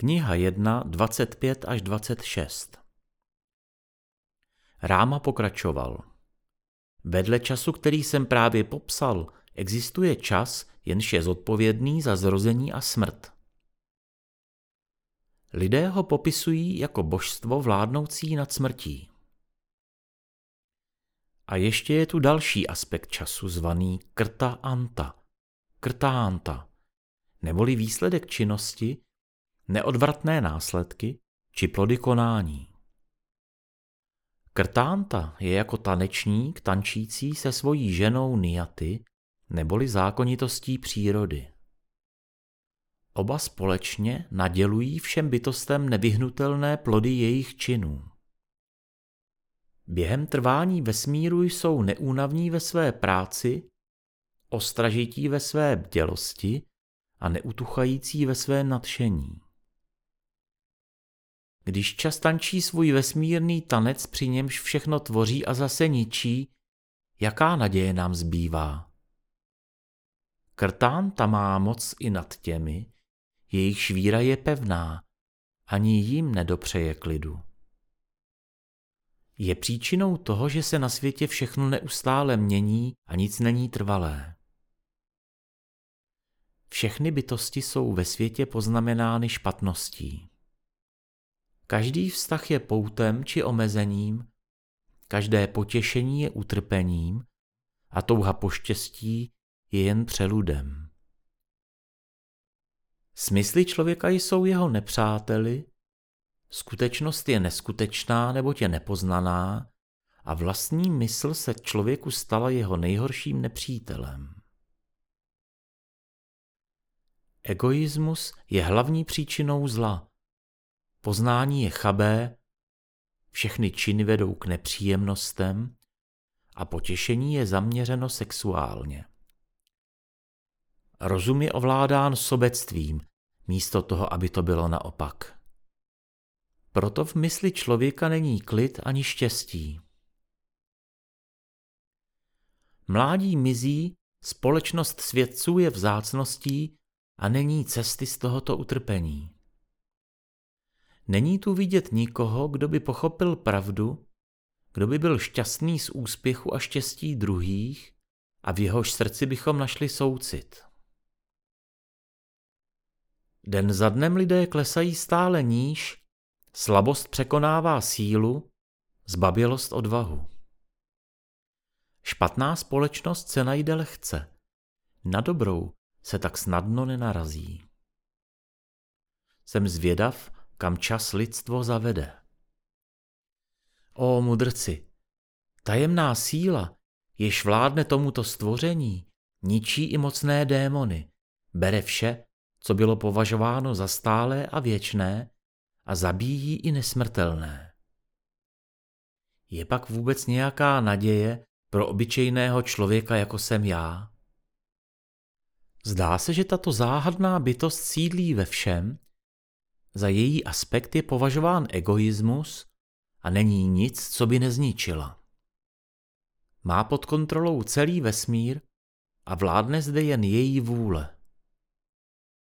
Kniha 1, 25 až 26 Ráma pokračoval. Vedle času, který jsem právě popsal, existuje čas, jenž je zodpovědný za zrození a smrt. Lidé ho popisují jako božstvo vládnoucí nad smrtí. A ještě je tu další aspekt času zvaný krta anta, krta anta, neboli výsledek činnosti, neodvratné následky či plody konání. Krtánta je jako tanečník tančící se svojí ženou Niaty, neboli zákonitostí přírody. Oba společně nadělují všem bytostem nevyhnutelné plody jejich činů. Během trvání vesmíru jsou neúnavní ve své práci, ostražití ve své bdělosti a neutuchající ve své nadšení. Když čas tančí svůj vesmírný tanec, při němž všechno tvoří a zase ničí, jaká naděje nám zbývá? Krtán ta má moc i nad těmi, jejich švíra je pevná, ani jim nedopřeje klidu. Je příčinou toho, že se na světě všechno neustále mění a nic není trvalé. Všechny bytosti jsou ve světě poznamenány špatností. Každý vztah je poutem či omezením, každé potěšení je utrpením a touha po štěstí je jen přeludem. Smysly člověka jsou jeho nepřáteli, skutečnost je neskutečná nebo tě nepoznaná a vlastní mysl se člověku stala jeho nejhorším nepřítelem. Egoismus je hlavní příčinou zla – Poznání je chabé, všechny činy vedou k nepříjemnostem a potěšení je zaměřeno sexuálně. Rozum je ovládán sobectvím, místo toho, aby to bylo naopak. Proto v mysli člověka není klid ani štěstí. Mládí mizí, společnost svědců je vzácností a není cesty z tohoto utrpení. Není tu vidět nikoho, kdo by pochopil pravdu, kdo by byl šťastný z úspěchu a štěstí druhých a v jehož srdci bychom našli soucit. Den za dnem lidé klesají stále níž, slabost překonává sílu, zbabělost odvahu. Špatná společnost se najde lehce, na dobrou se tak snadno nenarazí. Jsem zvědav, kam čas lidstvo zavede. O mudrci, tajemná síla, jež vládne tomuto stvoření, ničí i mocné démony, bere vše, co bylo považováno za stálé a věčné a zabíjí i nesmrtelné. Je pak vůbec nějaká naděje pro obyčejného člověka, jako jsem já? Zdá se, že tato záhadná bytost sídlí ve všem za její aspekt je považován egoismus a není nic, co by nezničila. Má pod kontrolou celý vesmír a vládne zde jen její vůle.